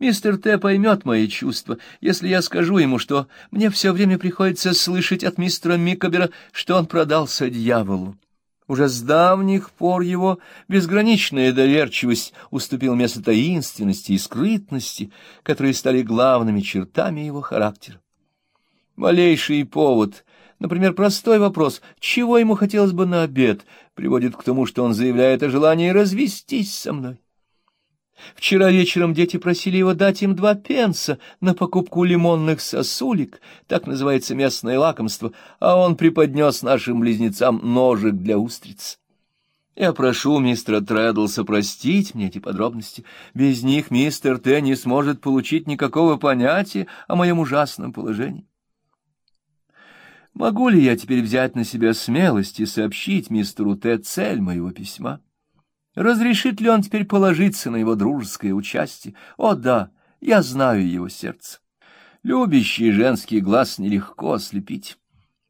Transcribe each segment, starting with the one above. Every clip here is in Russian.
Мистер Т. поймет мои чувства, если я скажу ему, что мне все время приходится слышать от мистера Микобера, что он продался дьяволу. Уже с давних пор его безграничная доверчивость уступила место таинственности и скрытности, которые стали главными чертами его характера. Малейший повод, например, простой вопрос, чего ему хотелось бы на обед, приводит к тому, что он заявляет о желании развестись со мной. Вчера вечером дети просили его дать им два пенса на покупку лимонных сосулек, так называется местное лакомство, а он преподнес нашим близнецам ножик для устриц. Я прошу мистера Трэддлса простить мне эти подробности. Без них мистер Т. не сможет получить никакого понятия о моем ужасном положении. Могу ли я теперь взять на себя смелость и сообщить мистеру Т. цель моего письма? Разрешит ли он теперь положиться на его дружеское участие? О, да, я знаю его сердце. Любящий женский глаз нелегко ослепить.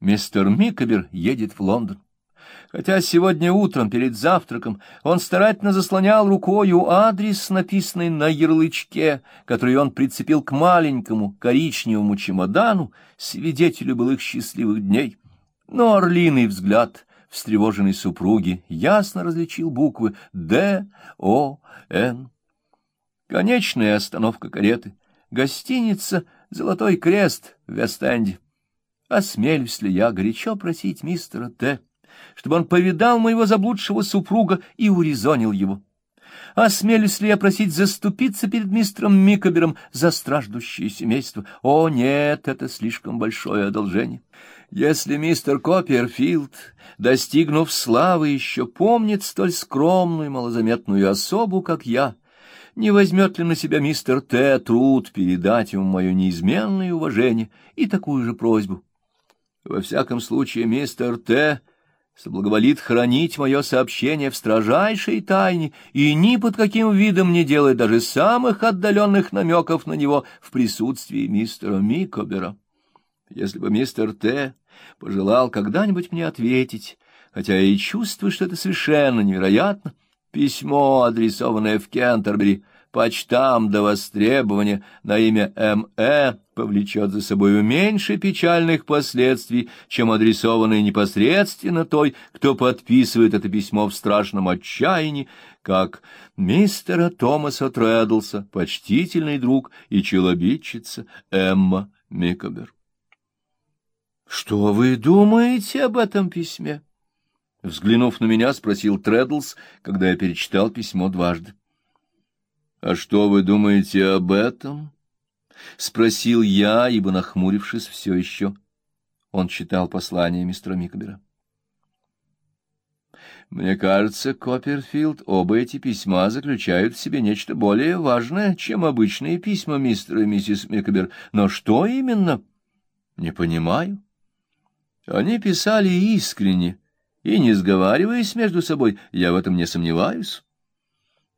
Мистер Микобер едет в Лондон. Хотя сегодня утром перед завтраком он старательно заслонял рукою адрес, написанный на ярлычке, который он прицепил к маленькому коричневому чемодану, свидетелю былых счастливых дней. Но орлиный взгляд встревоженной супруги ясно различил буквы «Д», «О», «Н». Конечная остановка кареты. Гостиница «Золотой крест» в Вест-Энде. Осмелюсь ли я горячо просить мистера Т., чтобы он повидал моего заблудшего супруга и урезонил его? Осмелюсь ли я просить заступиться перед мистером Микобером за страждущее семейство? О, нет, это слишком большое одолжение. Если мистер Копперфилд, достигнув славы, еще помнит столь скромную и малозаметную особу, как я, не возьмет ли на себя мистер Т. труд передать ему мое неизменное уважение и такую же просьбу? Во всяком случае, мистер Т. соблаговолит хранить мое сообщение в строжайшей тайне и ни под каким видом не делает даже самых отдаленных намеков на него в присутствии мистера Микобера. Если бы мистер Т. пожелал когда-нибудь мне ответить, хотя я и чувствую, что это совершенно невероятно, письмо, адресованное в Кентербери, почтам до востребования на имя М.Э. повлечет за собой меньше печальных последствий, чем адресованное непосредственно той, кто подписывает это письмо в страшном отчаянии, как мистера Томаса Трэддлса, почтительный друг и челобитчица Эмма Микобер. Что вы думаете об этом письме? Взглянув на меня, спросил Треддлс, когда я перечитал письмо дважды. А что вы думаете об этом? спросил я, ибо нахмурившись все еще он читал послание мистера Микобера. Мне кажется, Копперфилд, оба эти письма заключают в себе нечто более важное, чем обычные письма мистера и миссис Микобер. Но что именно? Не понимаю. Они писали искренне и, не сговариваясь между собой, я в этом не сомневаюсь.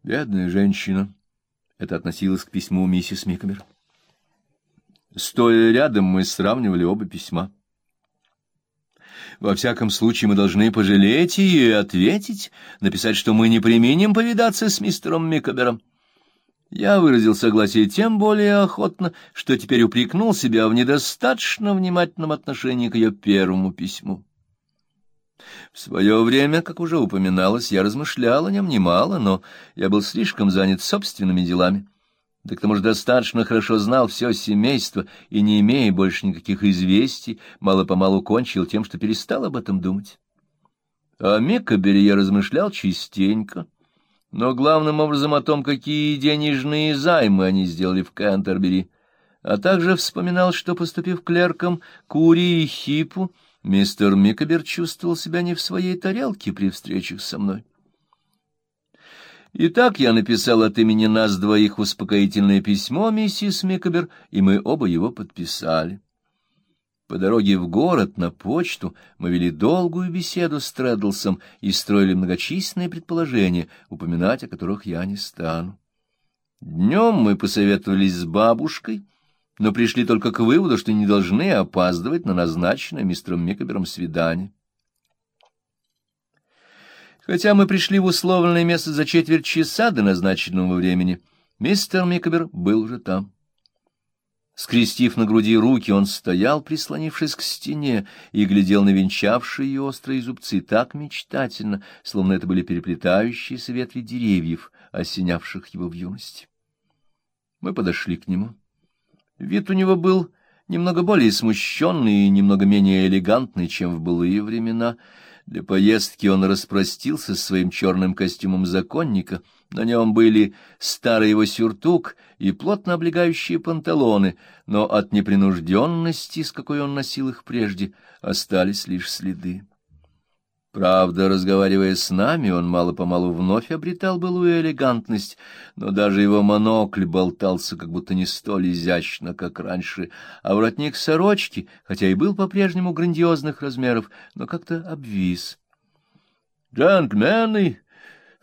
Бедная женщина. Это относилось к письму миссис Микомер. Стоя рядом, мы сравнивали оба письма. Во всяком случае, мы должны пожалеть ее и ответить, написать, что мы не применим повидаться с мистером Микобером. Я выразил согласие тем более охотно, что теперь упрекнул себя в недостаточно внимательном отношении к ее первому письму. В свое время, как уже упоминалось, я размышлял о нем немало, но я был слишком занят собственными делами. Да к тому же достаточно хорошо знал все семейство и, не имея больше никаких известий, мало-помалу кончил тем, что перестал об этом думать. О Меккабере я размышлял частенько, но главным образом о том, какие денежные займы они сделали в Кентербери, а также вспоминал, что, поступив клерком Кури и Хипу, мистер Микобер чувствовал себя не в своей тарелке при встречах со мной. Итак, я написал от имени нас двоих успокоительное письмо миссис Микобер, и мы оба его подписали. По дороге в город на почту мы вели долгую беседу с Треддлсом и строили многочисленные предположения, упоминать о которых я не стану. Днем мы посоветовались с бабушкой, но пришли только к выводу, что не должны опаздывать на назначенное мистером Микобером свидание. Хотя мы пришли в условленное место за четверть часа до назначенного времени, Мистер Микобер был уже там. Скрестив на груди руки, он стоял, прислонившись к стене, и глядел на венчавшие острые зубцы так мечтательно, словно это были переплетающиеся ветви деревьев, осенявших его в юности. Мы подошли к нему. Вид у него был немного более смущенный и немного менее элегантный, чем в былые времена — для поездки он распростился своим черным костюмом законника. На нем были старый его сюртук и плотно облегающие панталоны, но от непринужденности, с какой он носил их прежде, остались лишь следы. Правда, разговаривая с нами, он мало-помалу вновь обретал былую элегантность, но даже его монокль болтался как будто не столь изящно, как раньше, а воротник сорочки, хотя и был по-прежнему грандиозных размеров, но как-то обвис. «Джентльмены,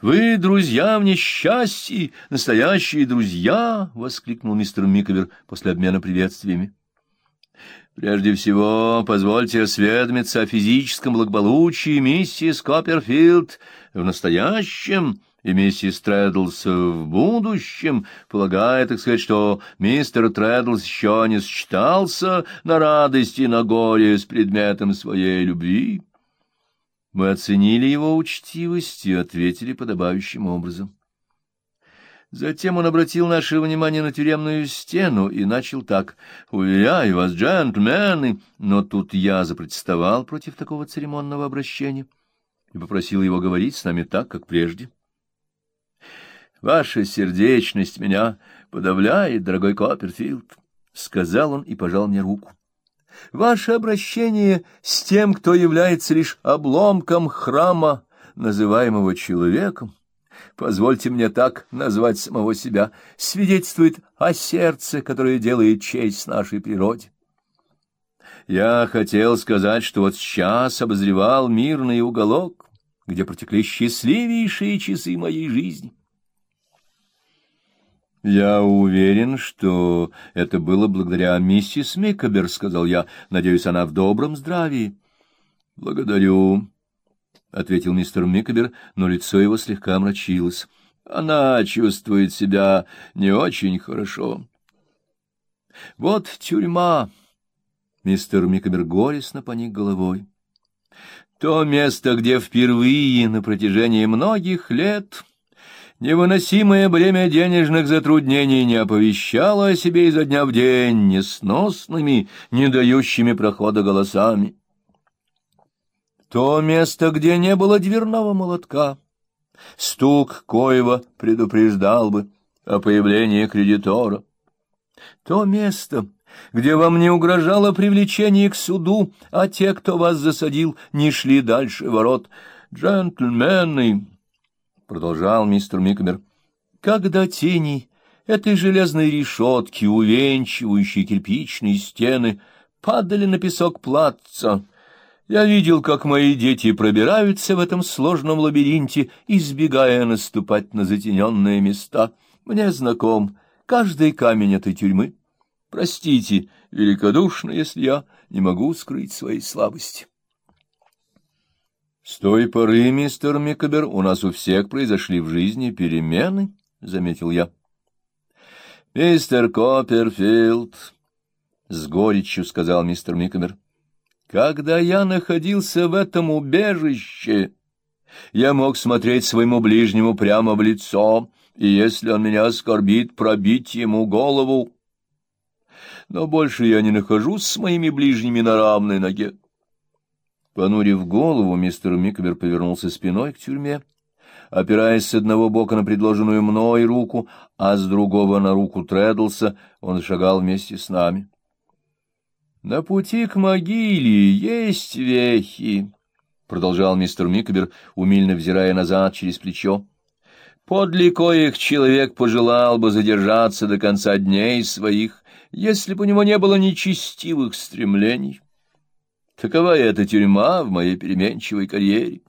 вы друзья в несчастье, настоящие друзья!» — воскликнул мистер Миковер после обмена приветствиями. Прежде всего, позвольте осведомиться о физическом благополучии миссис Копперфилд в настоящем и миссис Трэддлс в будущем, полагая, так сказать, что мистер Трэддлс еще не сочетался на радости и на горе с предметом своей любви. Мы оценили его учтивость и ответили подобающим образом. Затем он обратил наше внимание на тюремную стену и начал так. «Уверяю вас, джентльмены!» Но тут я запротестовал против такого церемонного обращения и попросил его говорить с нами так, как прежде. «Ваша сердечность меня подавляет, дорогой Копперфилд», — сказал он и пожал мне руку. «Ваше обращение с тем, кто является лишь обломком храма, называемого человеком, — позвольте мне так назвать самого себя, свидетельствует о сердце, которое делает честь нашей природе. Я хотел сказать, что вот сейчас обозревал мирный уголок, где протекли счастливейшие часы моей жизни. «Я уверен, что это было благодаря миссис Микобер», — сказал я. «Надеюсь, она в добром здравии». «Благодарю», — ответил мистер Микобер, но лицо его слегка омрачилось. — Она чувствует себя не очень хорошо. — Вот тюрьма. Мистер Микобер горестно поник головой. То место, где впервые на протяжении многих лет невыносимое бремя денежных затруднений не оповещало о себе изо дня в день несносными, не дающими прохода голосами. То место, где не было дверного молотка. Стук коего предупреждал бы о появлении кредитора. То место, где вам не угрожало привлечение к суду, а те, кто вас засадил, не шли дальше ворот. Джентльмены, — продолжал мистер Микмер, — когда тени этой железной решетки, увенчивающей кирпичные стены, падали на песок плаца, я видел, как мои дети пробираются в этом сложном лабиринте, избегая наступать на затененные места. Мне знаком каждый камень этой тюрьмы. Простите, великодушно, если я не могу скрыть своей слабости. С той поры, мистер Микобер, у нас у всех произошли в жизни перемены, — заметил я. Мистер Копперфилд, — с горечью сказал мистер Микобер, — когда я находился в этом убежище, я мог смотреть своему ближнему прямо в лицо, и если он меня оскорбит, пробить ему голову. Но больше я не нахожусь с моими ближними на равной ноге. Понурив голову, мистер Миквер повернулся спиной к тюрьме, опираясь с одного бока на предложенную мной руку, а с другого на руку Трэддлса, он шагал вместе с нами. На пути к могиле есть вехи, — продолжал мистер Микбер, умильно взирая назад через плечо. Подле коих человек пожелал бы задержаться до конца дней своих, если бы у него не было нечестивых стремлений. Такова эта тюрьма в моей переменчивой карьере.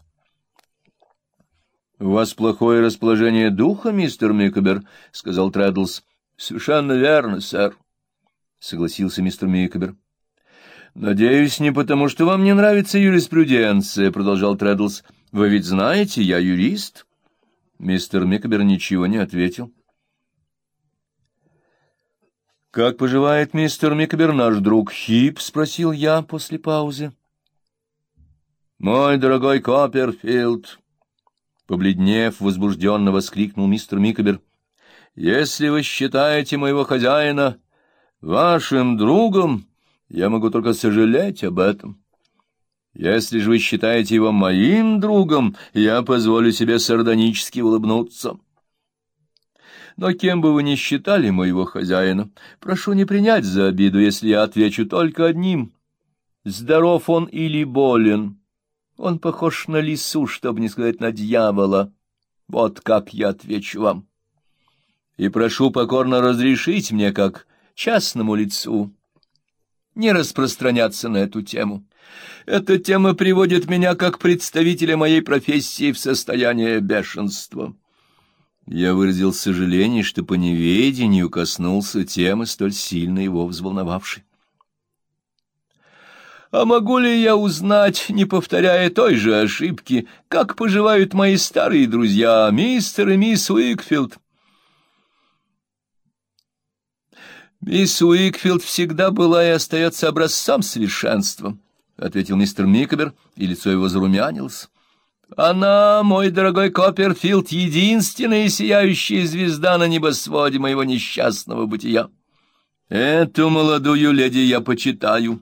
— У вас плохое расположение духа, мистер Микбер, — сказал Трэддлс. — Совершенно верно, сэр, — согласился мистер Микбер. «Надеюсь, не потому, что вам не нравится юриспруденция», — продолжал Трэддлс. «Вы ведь знаете, я юрист». Мистер Микобер ничего не ответил. «Как поживает мистер Микобер, наш друг Хип?» — спросил я после паузы. «Мой дорогой Копперфилд!» Побледнев, возбужденно воскликнул мистер Микобер. «Если вы считаете моего хозяина вашим другом, я могу только сожалеть об этом. Если же вы считаете его моим другом, я позволю себе сардонически улыбнуться». Но кем бы вы ни считали моего хозяина, прошу не принять за обиду, если я отвечу только одним. Здоров он или болен? Он похож на лису, чтобы не сказать на дьявола. Вот как я отвечу вам. И прошу покорно разрешить мне, как частному лицу, не распространяться на эту тему. Эта тема приводит меня, как представителя моей профессии, в состояние бешенства. Я выразил сожаление, что по неведению коснулся темы, столь сильно его взволновавшей. А могу ли я узнать, не повторяя той же ошибки, как поживают мои старые друзья, мистер и мисс Уикфилд? Мисс Уикфилд всегда была и остается образцом совершенства, — ответил мистер Микобер, и лицо его зарумянилось. Она, мой дорогой Копперфилд, единственная сияющая звезда на небосводе моего несчастного бытия. Эту молодую леди я почитаю.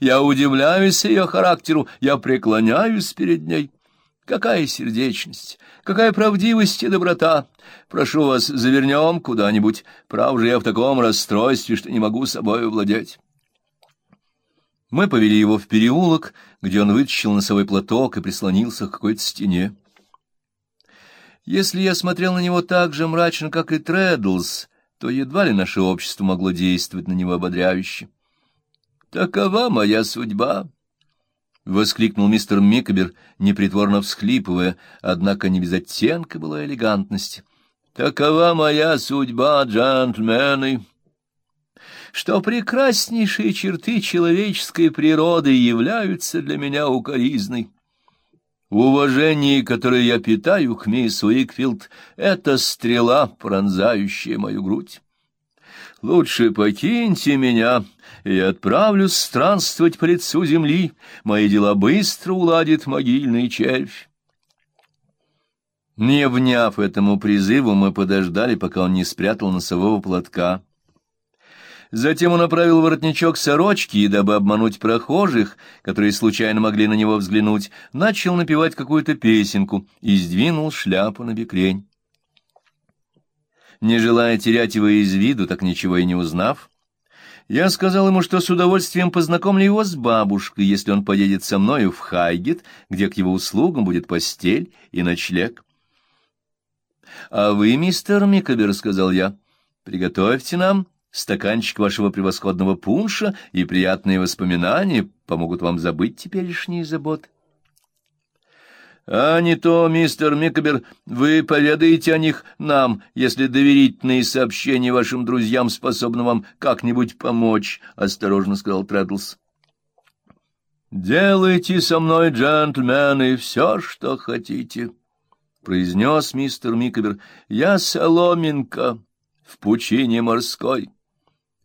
Я удивляюсь ее характеру, я преклоняюсь перед ней. Какая сердечность, какая правдивость и доброта! Прошу вас, завернем куда-нибудь. Прав же я в таком расстройстве, что не могу собой владеть. Мы повели его в переулок, где он вытащил носовой платок и прислонился к какой-то стене. Если я смотрел на него так же мрачно, как и Трэддлс, то едва ли наше общество могло действовать на него ободряюще. «Такова моя судьба!» — воскликнул мистер Микобер, непритворно всхлипывая, однако не без оттенка была элегантности. «Такова моя судьба, джентльмены!» что прекраснейшие черты человеческой природы являются для меня укоризной. Уважение, которое я питаю к мисс Уикфилд, — это стрела, пронзающая мою грудь. Лучше покиньте меня, и отправлюсь странствовать по лицу земли. Мои дела быстро уладит могильный червь. Не вняв этому призыву, мы подождали, пока он не спрятал носового платка. Затем он направил воротничок сорочки и, дабы обмануть прохожих, которые случайно могли на него взглянуть, начал напевать какую-то песенку и сдвинул шляпу на бекрень. Не желая терять его из виду, так ничего и не узнав, я сказал ему, что с удовольствием познакомлю его с бабушкой, если он поедет со мною в Хайгет, где к его услугам будет постель и ночлег. — А вы, мистер Микобер, — сказал я, — приготовьте нам стаканчик вашего превосходного пунша и приятные воспоминания помогут вам забыть теперешние заботы. А не то, мистер Микобер, вы поведаете о них нам, если доверительные сообщения вашим друзьям способны вам как-нибудь помочь, — осторожно сказал Трэддлс. «Делайте со мной, джентльмены, все, что хотите», — произнес мистер Микобер. «Я соломинка в пучине морской».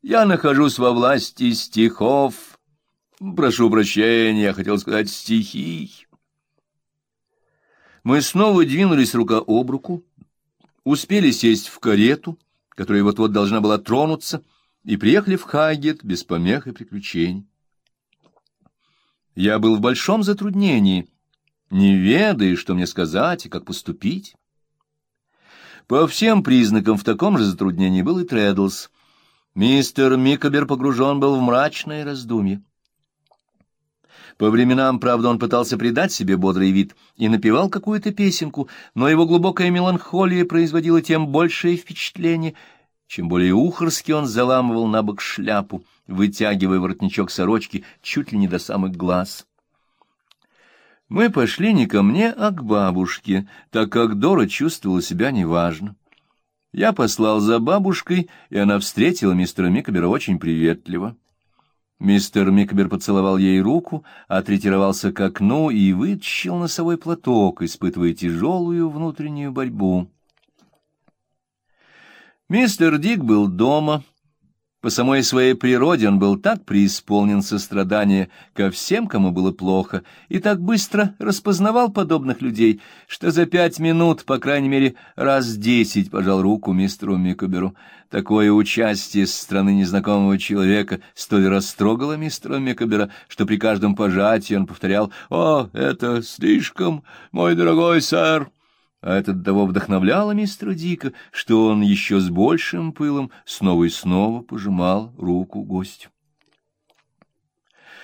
Я нахожусь во власти стихов. Прошу прощения, я хотел сказать стихий. Мы снова двинулись рука об руку, успели сесть в карету, которая вот-вот должна была тронуться, и приехали в Хагет без помех и приключений. Я был в большом затруднении, не ведая, что мне сказать и как поступить. По всем признакам в таком же затруднении был и Трэддлс — Мистер Микобер погружен был в мрачное раздумье. По временам, правда, он пытался придать себе бодрый вид и напевал какую-то песенку, но его глубокая меланхолия производила тем большее впечатление, чем более ухорски он заламывал на бок шляпу, вытягивая воротничок сорочки чуть ли не до самых глаз. Мы пошли не ко мне, а к бабушке, так как Дора чувствовала себя неважно. Я послал за бабушкой, и она встретила мистера Микобера очень приветливо. Мистер Микобер поцеловал ей руку, отретировался к окну и вытащил носовой платок, испытывая тяжелую внутреннюю борьбу. Мистер Дик был дома, По самой своей природе он был так преисполнен сострадания ко всем, кому было плохо, и так быстро распознавал подобных людей, что за пять минут, по крайней мере, раз десять пожал руку мистеру Микоберу. Такое участие со стороны незнакомого человека столь растрогало мистера Микобера, что при каждом пожатии он повторял «О, это слишком, мой дорогой сэр!» А это того вдохновляло мистера Дика, что он еще с большим пылом снова и снова пожимал руку гостю.